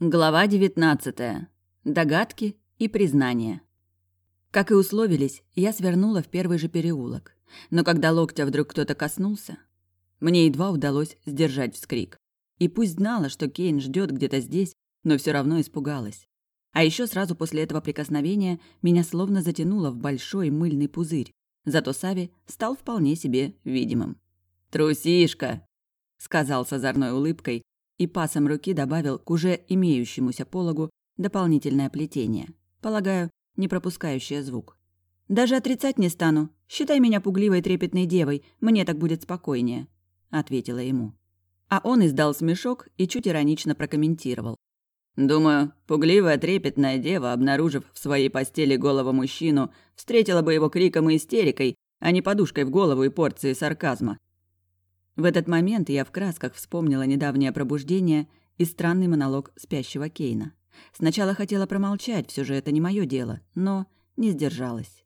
Глава 19. Догадки и признания. Как и условились, я свернула в первый же переулок. Но когда локтя вдруг кто-то коснулся, мне едва удалось сдержать вскрик. И пусть знала, что Кейн ждет где-то здесь, но все равно испугалась. А еще сразу после этого прикосновения меня словно затянуло в большой мыльный пузырь. Зато Сави стал вполне себе видимым. «Трусишка!» — сказал с озорной улыбкой, и пасом руки добавил к уже имеющемуся пологу дополнительное плетение, полагаю, не пропускающее звук. «Даже отрицать не стану. Считай меня пугливой трепетной девой, мне так будет спокойнее», — ответила ему. А он издал смешок и чуть иронично прокомментировал. «Думаю, пугливая трепетная дева, обнаружив в своей постели голого мужчину, встретила бы его криком и истерикой, а не подушкой в голову и порцией сарказма. В этот момент я в красках вспомнила недавнее пробуждение и странный монолог спящего Кейна. Сначала хотела промолчать, все же это не мое дело, но не сдержалась.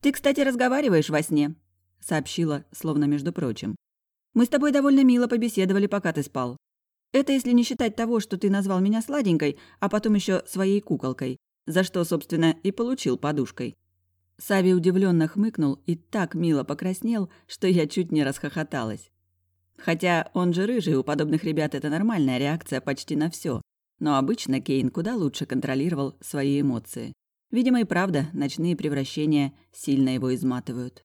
«Ты, кстати, разговариваешь во сне», — сообщила, словно между прочим. «Мы с тобой довольно мило побеседовали, пока ты спал. Это если не считать того, что ты назвал меня сладенькой, а потом еще своей куколкой, за что, собственно, и получил подушкой». Сави удивленно хмыкнул и так мило покраснел, что я чуть не расхохоталась. Хотя он же рыжий, у подобных ребят это нормальная реакция почти на все. Но обычно Кейн куда лучше контролировал свои эмоции. Видимо, и правда, ночные превращения сильно его изматывают.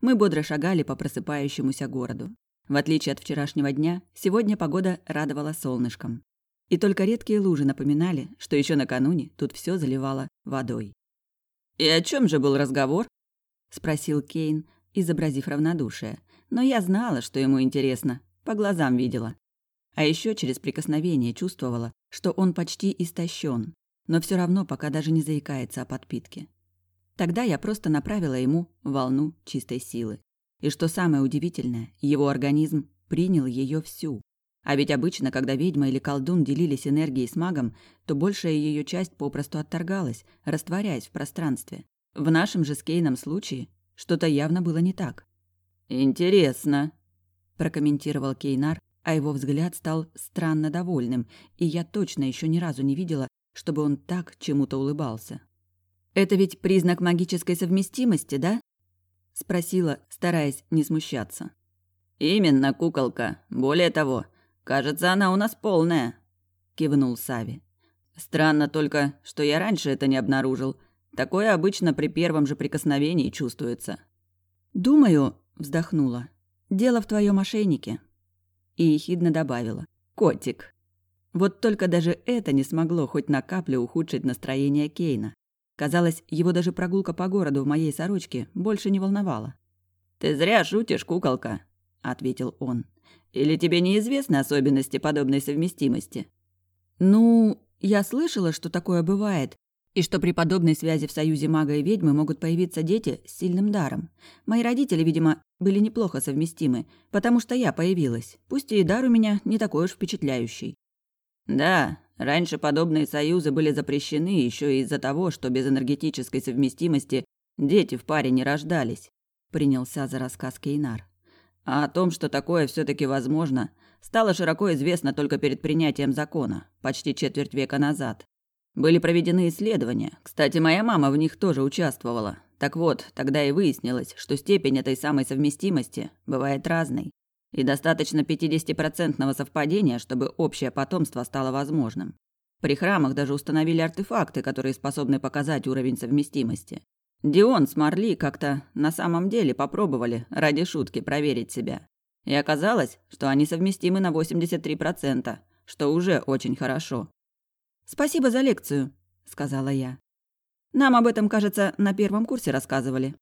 Мы бодро шагали по просыпающемуся городу. В отличие от вчерашнего дня, сегодня погода радовала солнышком. И только редкие лужи напоминали, что еще накануне тут все заливало водой. «И о чем же был разговор?» – спросил Кейн, изобразив равнодушие, но я знала, что ему интересно, по глазам видела. А еще через прикосновение чувствовала, что он почти истощен, но все равно пока даже не заикается о подпитке. Тогда я просто направила ему волну чистой силы. И что самое удивительное, его организм принял ее всю. А ведь обычно, когда ведьма или колдун делились энергией с магом, то большая ее часть попросту отторгалась, растворяясь в пространстве. В нашем же с Кейном случае что-то явно было не так. «Интересно», – прокомментировал Кейнар, а его взгляд стал странно довольным, и я точно еще ни разу не видела, чтобы он так чему-то улыбался. «Это ведь признак магической совместимости, да?» – спросила, стараясь не смущаться. «Именно, куколка. Более того, кажется, она у нас полная», – кивнул Сави. «Странно только, что я раньше это не обнаружил. Такое обычно при первом же прикосновении чувствуется». «Думаю, Вздохнула. «Дело в твоем ошейнике». И ехидно добавила. «Котик». Вот только даже это не смогло хоть на каплю ухудшить настроение Кейна. Казалось, его даже прогулка по городу в моей сорочке больше не волновала. «Ты зря шутишь, куколка», — ответил он. «Или тебе неизвестны особенности подобной совместимости?» «Ну, я слышала, что такое бывает, и что при подобной связи в союзе мага и ведьмы могут появиться дети с сильным даром. Мои родители, видимо, были неплохо совместимы, потому что я появилась, пусть и дар у меня не такой уж впечатляющий. Да, раньше подобные союзы были запрещены еще и из-за того, что без энергетической совместимости дети в паре не рождались, принялся за рассказ Кейнар. А о том, что такое все таки возможно, стало широко известно только перед принятием закона, почти четверть века назад. Были проведены исследования. Кстати, моя мама в них тоже участвовала. Так вот, тогда и выяснилось, что степень этой самой совместимости бывает разной. И достаточно 50% совпадения, чтобы общее потомство стало возможным. При храмах даже установили артефакты, которые способны показать уровень совместимости. Дион с Марли как-то на самом деле попробовали ради шутки проверить себя. И оказалось, что они совместимы на 83%, что уже очень хорошо. «Спасибо за лекцию», — сказала я. «Нам об этом, кажется, на первом курсе рассказывали».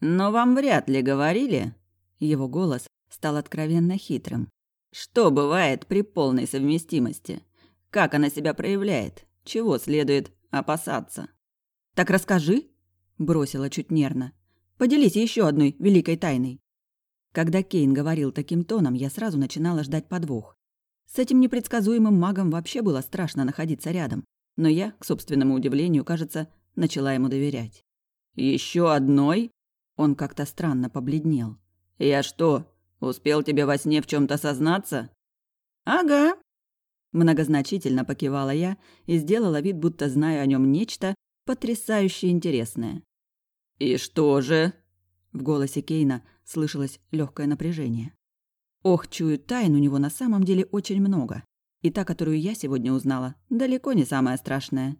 «Но вам вряд ли говорили?» Его голос стал откровенно хитрым. «Что бывает при полной совместимости? Как она себя проявляет? Чего следует опасаться?» «Так расскажи», — бросила чуть нервно. «Поделись еще одной великой тайной». Когда Кейн говорил таким тоном, я сразу начинала ждать подвох. С этим непредсказуемым магом вообще было страшно находиться рядом. Но я, к собственному удивлению, кажется, начала ему доверять. Еще одной?» Он как-то странно побледнел. «Я что, успел тебе во сне в чем то сознаться?» «Ага», Многозначительно покивала я и сделала вид, будто знаю о нем нечто потрясающе интересное. «И что же?» В голосе Кейна слышалось легкое напряжение. Ох, чую, тайн у него на самом деле очень много. И та, которую я сегодня узнала, далеко не самая страшная.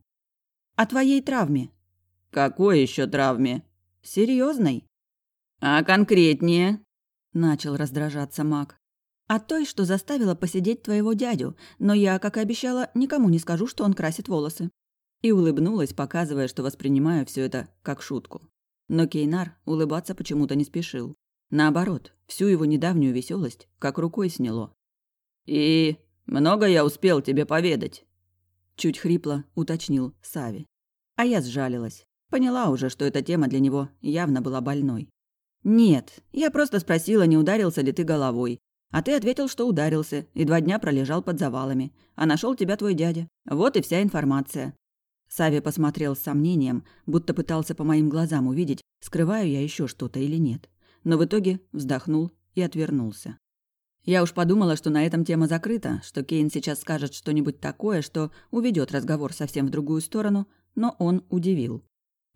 О твоей травме. Какой еще травме? Серьезной? А конкретнее? Начал раздражаться маг. О той, что заставила посидеть твоего дядю, но я, как и обещала, никому не скажу, что он красит волосы. И улыбнулась, показывая, что воспринимаю все это как шутку. Но Кейнар улыбаться почему-то не спешил. Наоборот, всю его недавнюю веселость как рукой сняло. «И много я успел тебе поведать?» Чуть хрипло уточнил Сави. А я сжалилась. Поняла уже, что эта тема для него явно была больной. «Нет, я просто спросила, не ударился ли ты головой. А ты ответил, что ударился, и два дня пролежал под завалами. А нашел тебя твой дядя. Вот и вся информация». Сави посмотрел с сомнением, будто пытался по моим глазам увидеть, скрываю я еще что-то или нет. Но в итоге вздохнул и отвернулся. Я уж подумала, что на этом тема закрыта, что Кейн сейчас скажет что-нибудь такое, что уведет разговор совсем в другую сторону, но он удивил.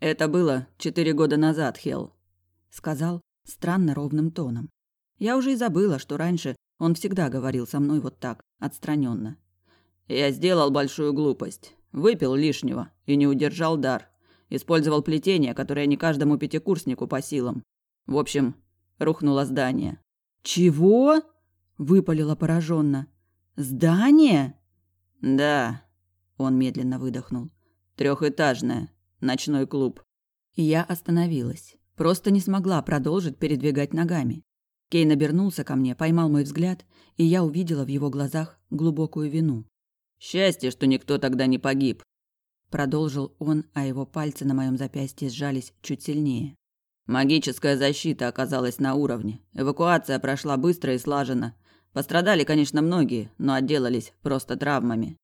«Это было четыре года назад, Хелл», — сказал странно ровным тоном. Я уже и забыла, что раньше он всегда говорил со мной вот так, отстраненно. «Я сделал большую глупость. Выпил лишнего и не удержал дар. Использовал плетение, которое не каждому пятикурснику по силам. В общем, рухнуло здание». «Чего?» – выпалила пораженно. «Здание?» «Да», – он медленно выдохнул. Трехэтажное. Ночной клуб». Я остановилась. Просто не смогла продолжить передвигать ногами. Кейн обернулся ко мне, поймал мой взгляд, и я увидела в его глазах глубокую вину. «Счастье, что никто тогда не погиб», — продолжил он, а его пальцы на моем запястье сжались чуть сильнее. «Магическая защита оказалась на уровне. Эвакуация прошла быстро и слаженно. Пострадали, конечно, многие, но отделались просто травмами.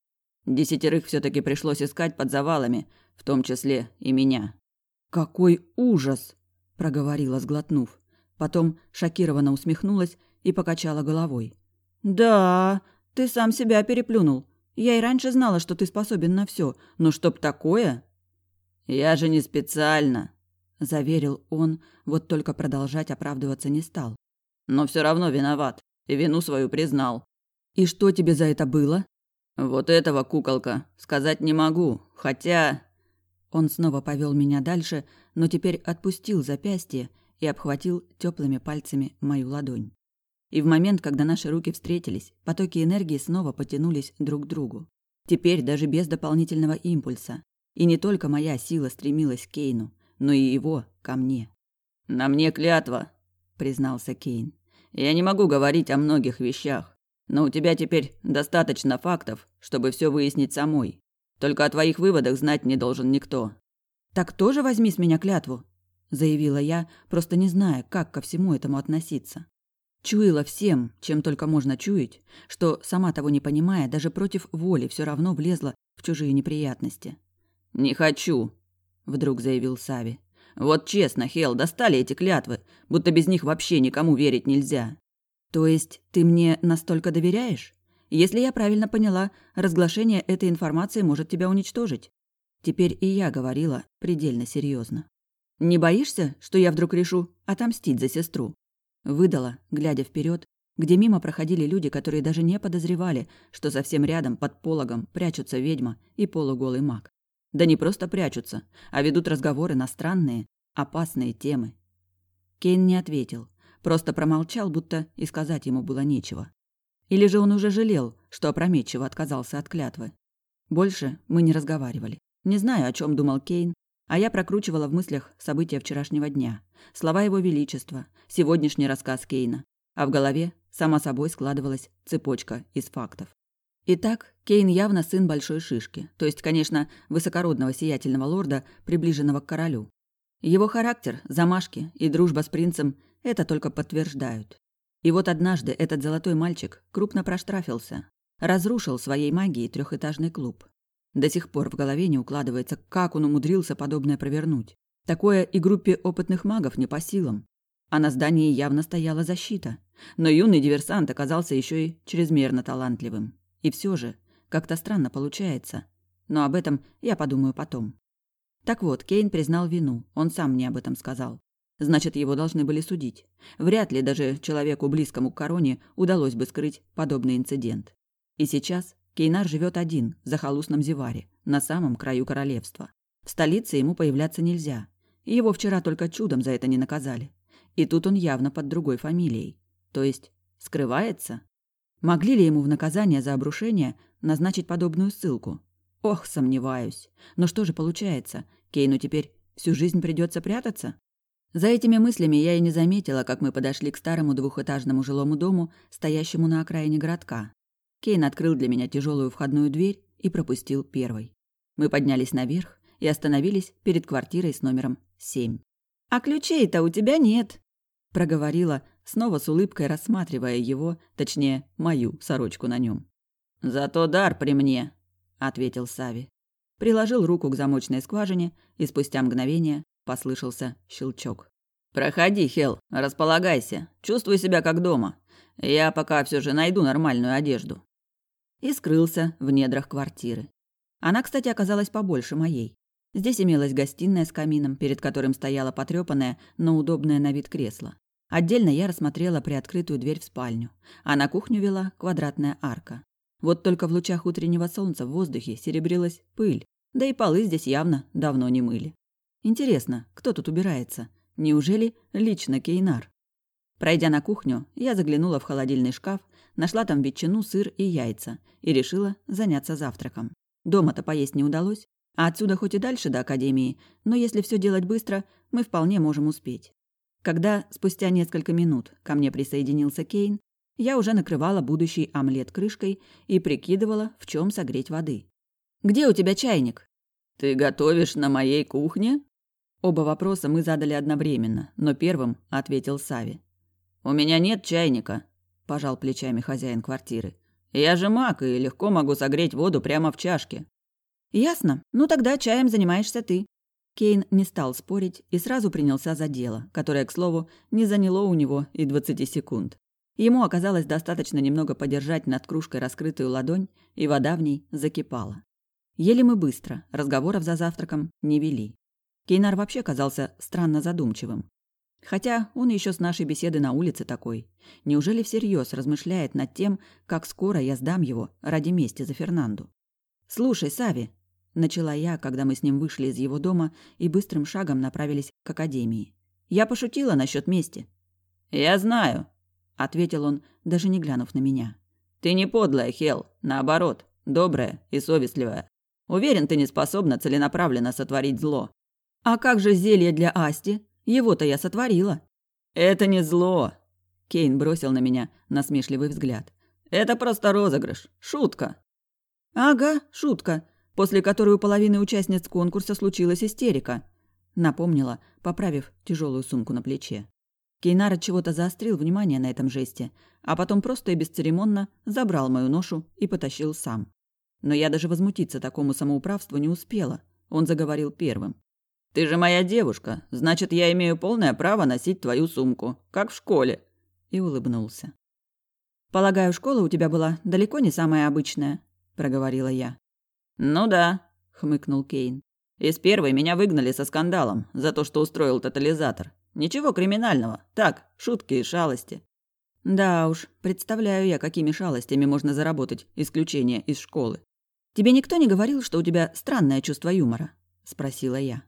Десятерых все таки пришлось искать под завалами, в том числе и меня». «Какой ужас!» – проговорила, сглотнув. Потом шокированно усмехнулась и покачала головой. «Да, ты сам себя переплюнул. Я и раньше знала, что ты способен на все, но чтоб такое...» «Я же не специально», — заверил он, вот только продолжать оправдываться не стал. «Но все равно виноват, и вину свою признал». «И что тебе за это было?» «Вот этого, куколка, сказать не могу, хотя...» Он снова повел меня дальше, но теперь отпустил запястье и обхватил теплыми пальцами мою ладонь. И в момент, когда наши руки встретились, потоки энергии снова потянулись друг к другу. Теперь даже без дополнительного импульса. И не только моя сила стремилась к Кейну, но и его ко мне. «На мне клятва», — признался Кейн. «Я не могу говорить о многих вещах, но у тебя теперь достаточно фактов, чтобы все выяснить самой. Только о твоих выводах знать не должен никто». «Так тоже возьми с меня клятву», заявила я, просто не зная, как ко всему этому относиться. Чуяла всем, чем только можно чуять, что, сама того не понимая, даже против воли все равно влезла в чужие неприятности. «Не хочу», — вдруг заявил Сави. «Вот честно, Хел, достали эти клятвы, будто без них вообще никому верить нельзя». «То есть ты мне настолько доверяешь? Если я правильно поняла, разглашение этой информации может тебя уничтожить». Теперь и я говорила предельно серьезно. «Не боишься, что я вдруг решу отомстить за сестру?» Выдала, глядя вперед, где мимо проходили люди, которые даже не подозревали, что совсем рядом, под пологом, прячутся ведьма и полуголый маг. Да не просто прячутся, а ведут разговоры на странные, опасные темы. Кейн не ответил, просто промолчал, будто и сказать ему было нечего. Или же он уже жалел, что опрометчиво отказался от клятвы. Больше мы не разговаривали. Не знаю, о чем думал Кейн, а я прокручивала в мыслях события вчерашнего дня, слова его величества, сегодняшний рассказ Кейна, а в голове сама собой складывалась цепочка из фактов. Итак, Кейн явно сын большой шишки, то есть, конечно, высокородного сиятельного лорда, приближенного к королю. Его характер, замашки и дружба с принцем это только подтверждают. И вот однажды этот золотой мальчик крупно проштрафился, разрушил своей магией трехэтажный клуб. До сих пор в голове не укладывается, как он умудрился подобное провернуть. Такое и группе опытных магов не по силам. А на здании явно стояла защита. Но юный диверсант оказался еще и чрезмерно талантливым. И все же, как-то странно получается. Но об этом я подумаю потом. Так вот, Кейн признал вину, он сам мне об этом сказал. Значит, его должны были судить. Вряд ли даже человеку, близкому к короне, удалось бы скрыть подобный инцидент. И сейчас Кейнар живет один, в захолустном Зеваре, на самом краю королевства. В столице ему появляться нельзя. Его вчера только чудом за это не наказали. И тут он явно под другой фамилией. То есть скрывается? Могли ли ему в наказание за обрушение назначить подобную ссылку? Ох, сомневаюсь. Но что же получается? Кейну теперь всю жизнь придется прятаться? За этими мыслями я и не заметила, как мы подошли к старому двухэтажному жилому дому, стоящему на окраине городка. Кейн открыл для меня тяжелую входную дверь и пропустил первой. Мы поднялись наверх и остановились перед квартирой с номером 7. «А ключей-то у тебя нет», – проговорила, снова с улыбкой рассматривая его, точнее, мою сорочку на нем. «Зато дар при мне», – ответил Сави. Приложил руку к замочной скважине, и спустя мгновение послышался щелчок. «Проходи, Хел, располагайся, чувствуй себя как дома. Я пока все же найду нормальную одежду». И скрылся в недрах квартиры. Она, кстати, оказалась побольше моей. Здесь имелась гостиная с камином, перед которым стояло потрёпанное, но удобное на вид кресло. Отдельно я рассмотрела приоткрытую дверь в спальню, а на кухню вела квадратная арка. Вот только в лучах утреннего солнца в воздухе серебрилась пыль, да и полы здесь явно давно не мыли. Интересно, кто тут убирается? Неужели лично Кейнар? Пройдя на кухню, я заглянула в холодильный шкаф, нашла там ветчину, сыр и яйца и решила заняться завтраком. Дома-то поесть не удалось, а отсюда хоть и дальше до академии, но если все делать быстро, мы вполне можем успеть. Когда спустя несколько минут ко мне присоединился Кейн, я уже накрывала будущий омлет крышкой и прикидывала, в чем согреть воды. «Где у тебя чайник?» «Ты готовишь на моей кухне?» Оба вопроса мы задали одновременно, но первым ответил Сави. «У меня нет чайника», – пожал плечами хозяин квартиры. «Я же маг и легко могу согреть воду прямо в чашке». «Ясно. Ну тогда чаем занимаешься ты». Кейн не стал спорить и сразу принялся за дело, которое, к слову, не заняло у него и двадцати секунд. Ему оказалось достаточно немного подержать над кружкой раскрытую ладонь, и вода в ней закипала. Ели мы быстро, разговоров за завтраком не вели. Кейнар вообще казался странно задумчивым. Хотя он еще с нашей беседы на улице такой. Неужели всерьез размышляет над тем, как скоро я сдам его ради мести за Фернанду? «Слушай, Сави», — начала я, когда мы с ним вышли из его дома и быстрым шагом направились к академии. «Я пошутила насчет мести». «Я знаю», — ответил он, даже не глянув на меня. «Ты не подлая, Хел, наоборот, добрая и совестливая. Уверен, ты не способна целенаправленно сотворить зло. «А как же зелье для Асти? Его-то я сотворила». «Это не зло!» Кейн бросил на меня насмешливый взгляд. «Это просто розыгрыш. Шутка». «Ага, шутка, после которой у половины участниц конкурса случилась истерика», напомнила, поправив тяжелую сумку на плече. Кейнар от чего-то заострил внимание на этом жесте, а потом просто и бесцеремонно забрал мою ношу и потащил сам. Но я даже возмутиться такому самоуправству не успела. Он заговорил первым. Ты же моя девушка, значит, я имею полное право носить твою сумку, как в школе. И улыбнулся. Полагаю, школа у тебя была далеко не самая обычная, проговорила я. Ну да, хмыкнул Кейн. Из первой меня выгнали со скандалом за то, что устроил тотализатор. Ничего криминального, так, шутки и шалости. Да уж, представляю я, какими шалостями можно заработать исключение из школы. Тебе никто не говорил, что у тебя странное чувство юмора? спросила я.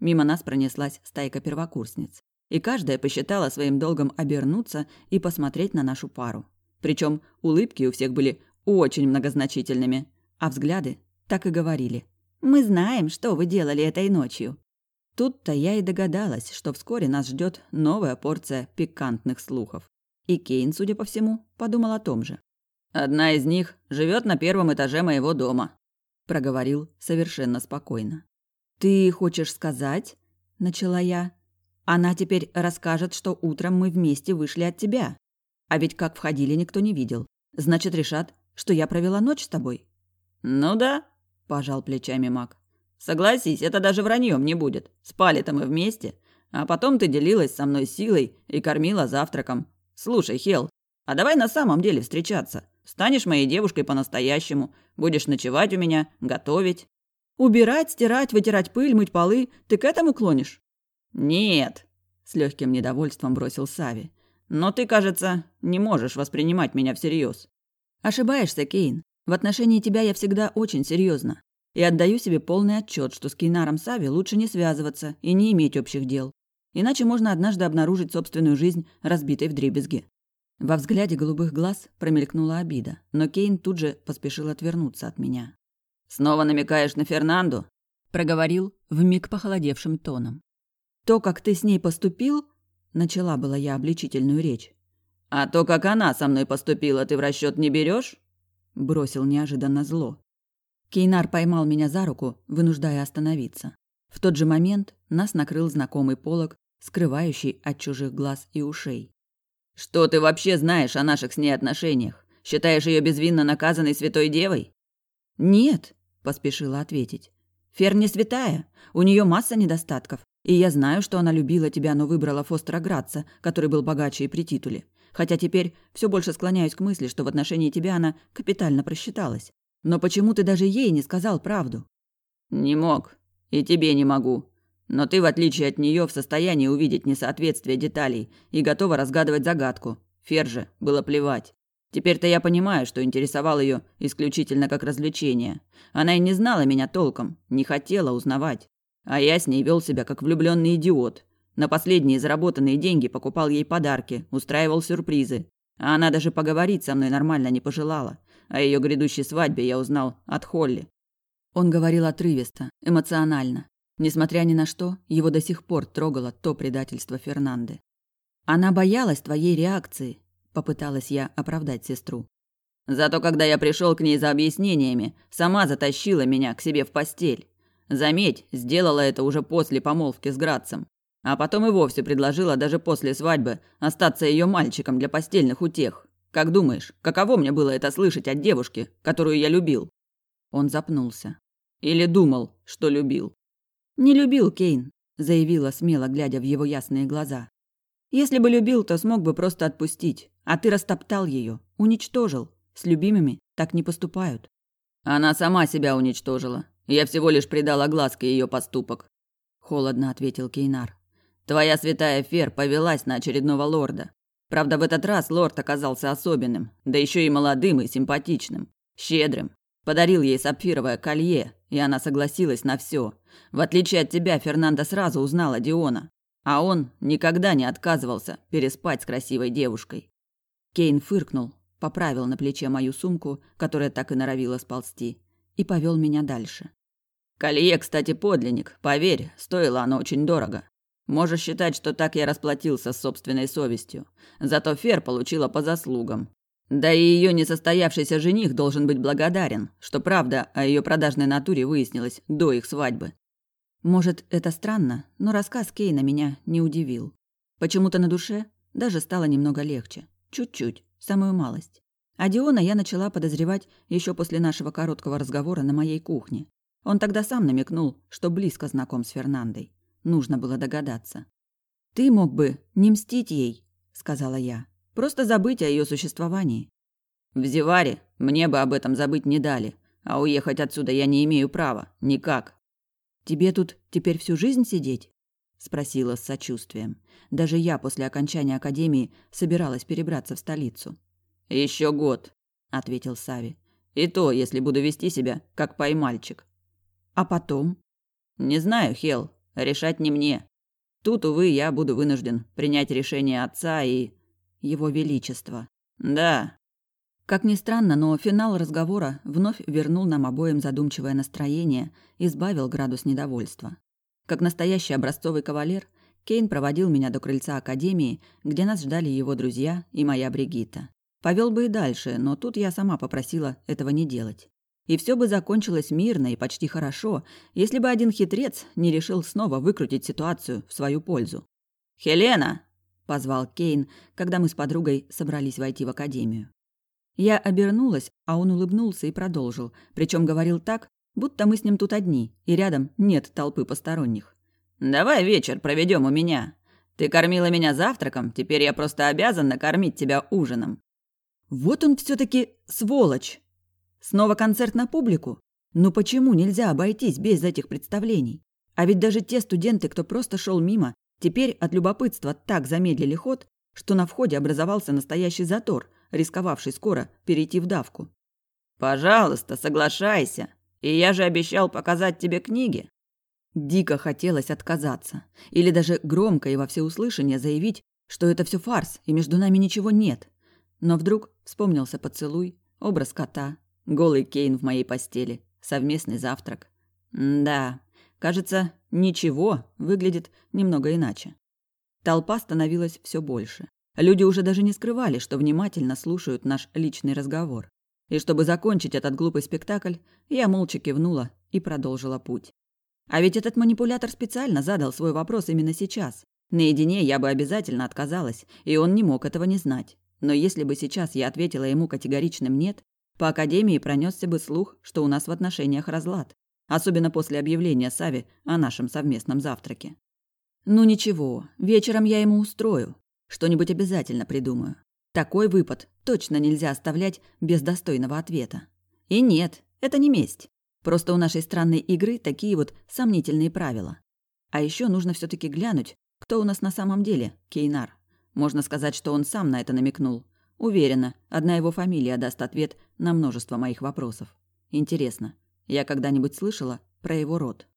Мимо нас пронеслась стайка первокурсниц. И каждая посчитала своим долгом обернуться и посмотреть на нашу пару. Причем улыбки у всех были очень многозначительными, а взгляды так и говорили. «Мы знаем, что вы делали этой ночью». Тут-то я и догадалась, что вскоре нас ждет новая порция пикантных слухов. И Кейн, судя по всему, подумал о том же. «Одна из них живет на первом этаже моего дома», – проговорил совершенно спокойно. «Ты хочешь сказать?» – начала я. «Она теперь расскажет, что утром мы вместе вышли от тебя. А ведь как входили, никто не видел. Значит, решат, что я провела ночь с тобой». «Ну да», – пожал плечами маг. «Согласись, это даже враньем не будет. Спали-то мы вместе. А потом ты делилась со мной силой и кормила завтраком. Слушай, Хел, а давай на самом деле встречаться. Станешь моей девушкой по-настоящему, будешь ночевать у меня, готовить. Убирать, стирать, вытирать пыль, мыть полы. Ты к этому клонишь? Нет, с легким недовольством бросил Сави. Но ты, кажется, не можешь воспринимать меня всерьез. Ошибаешься, Кейн. В отношении тебя я всегда очень серьезно и отдаю себе полный отчет, что с Кейнаром Сави лучше не связываться и не иметь общих дел. Иначе можно однажды обнаружить собственную жизнь разбитой вдребезги. Во взгляде голубых глаз промелькнула обида, но Кейн тут же поспешил отвернуться от меня. «Снова намекаешь на Фернанду?» – проговорил вмиг похолодевшим тоном. «То, как ты с ней поступил...» – начала была я обличительную речь. «А то, как она со мной поступила, ты в расчет не берешь? Бросил неожиданно зло. Кейнар поймал меня за руку, вынуждая остановиться. В тот же момент нас накрыл знакомый полог, скрывающий от чужих глаз и ушей. Что ты вообще знаешь о наших с ней отношениях? Считаешь ее безвинно наказанной святой девой? Нет, поспешила ответить. Фер не святая. У нее масса недостатков. И я знаю, что она любила тебя, но выбрала Фостера Градца, который был богаче и при титуле. Хотя теперь все больше склоняюсь к мысли, что в отношении тебя она капитально просчиталась. Но почему ты даже ей не сказал правду? Не мог. И тебе не могу. Но ты, в отличие от нее, в состоянии увидеть несоответствие деталей и готова разгадывать загадку. Ферже было плевать. Теперь-то я понимаю, что интересовал ее исключительно как развлечение. Она и не знала меня толком, не хотела узнавать. А я с ней вел себя как влюбленный идиот. На последние заработанные деньги покупал ей подарки, устраивал сюрпризы. А она даже поговорить со мной нормально не пожелала. О ее грядущей свадьбе я узнал от Холли. Он говорил отрывисто, эмоционально. Несмотря ни на что, его до сих пор трогало то предательство Фернанды. «Она боялась твоей реакции», – попыталась я оправдать сестру. «Зато когда я пришел к ней за объяснениями, сама затащила меня к себе в постель. Заметь, сделала это уже после помолвки с Грацем. А потом и вовсе предложила даже после свадьбы остаться ее мальчиком для постельных утех. Как думаешь, каково мне было это слышать от девушки, которую я любил?» Он запнулся. «Или думал, что любил?» «Не любил Кейн», – заявила смело, глядя в его ясные глаза. «Если бы любил, то смог бы просто отпустить. А ты растоптал ее, уничтожил. С любимыми так не поступают». «Она сама себя уничтожила. Я всего лишь придал огласке ее поступок», – холодно ответил Кейнар. «Твоя святая Фер повелась на очередного лорда. Правда, в этот раз лорд оказался особенным, да еще и молодым и симпатичным, щедрым. Подарил ей сапфировое колье, и она согласилась на все. В отличие от тебя, Фернандо сразу узнала Диона. А он никогда не отказывался переспать с красивой девушкой. Кейн фыркнул, поправил на плече мою сумку, которая так и норовила сползти, и повел меня дальше. Колье, кстати, подлинник. Поверь, стоило оно очень дорого. Можешь считать, что так я расплатился с собственной совестью. Зато Фер получила по заслугам. Да и ее несостоявшийся жених должен быть благодарен, что правда о ее продажной натуре выяснилась до их свадьбы. Может, это странно, но рассказ Кейна меня не удивил. Почему-то на душе даже стало немного легче. Чуть-чуть, самую малость. А Диона я начала подозревать еще после нашего короткого разговора на моей кухне. Он тогда сам намекнул, что близко знаком с Фернандой. Нужно было догадаться. «Ты мог бы не мстить ей», — сказала я. Просто забыть о ее существовании. В Зеваре мне бы об этом забыть не дали, а уехать отсюда я не имею права, никак. Тебе тут теперь всю жизнь сидеть? спросила с сочувствием. Даже я после окончания академии собиралась перебраться в столицу. Еще год, ответил Сави. И то, если буду вести себя как поймальчик. А потом? Не знаю, Хел, решать не мне. Тут, увы, я буду вынужден принять решение отца и его Величество. Да. Как ни странно, но финал разговора вновь вернул нам обоим задумчивое настроение и сбавил градус недовольства. Как настоящий образцовый кавалер, Кейн проводил меня до крыльца Академии, где нас ждали его друзья и моя Бригита. Повел бы и дальше, но тут я сама попросила этого не делать. И все бы закончилось мирно и почти хорошо, если бы один хитрец не решил снова выкрутить ситуацию в свою пользу. «Хелена!» позвал Кейн, когда мы с подругой собрались войти в академию. Я обернулась, а он улыбнулся и продолжил, причем говорил так, будто мы с ним тут одни, и рядом нет толпы посторонних. «Давай вечер проведем у меня. Ты кормила меня завтраком, теперь я просто обязан накормить тебя ужином». Вот он все таки сволочь. Снова концерт на публику? Ну почему нельзя обойтись без этих представлений? А ведь даже те студенты, кто просто шел мимо, теперь от любопытства так замедлили ход, что на входе образовался настоящий затор, рисковавший скоро перейти в давку. «Пожалуйста, соглашайся. И я же обещал показать тебе книги». Дико хотелось отказаться. Или даже громко и во всеуслышание заявить, что это все фарс, и между нами ничего нет. Но вдруг вспомнился поцелуй, образ кота, голый Кейн в моей постели, совместный завтрак. М да, кажется, ничего выглядит немного иначе. Толпа становилась все больше. Люди уже даже не скрывали, что внимательно слушают наш личный разговор. И чтобы закончить этот глупый спектакль, я молча кивнула и продолжила путь. А ведь этот манипулятор специально задал свой вопрос именно сейчас. Наедине я бы обязательно отказалась, и он не мог этого не знать. Но если бы сейчас я ответила ему категоричным «нет», по Академии пронесся бы слух, что у нас в отношениях разлад. Особенно после объявления Сави о нашем совместном завтраке. Ну ничего, вечером я ему устрою. Что-нибудь обязательно придумаю. Такой выпад точно нельзя оставлять без достойного ответа. И нет, это не месть. Просто у нашей странной игры такие вот сомнительные правила. А еще нужно все таки глянуть, кто у нас на самом деле Кейнар. Можно сказать, что он сам на это намекнул. Уверена, одна его фамилия даст ответ на множество моих вопросов. Интересно, я когда-нибудь слышала про его род?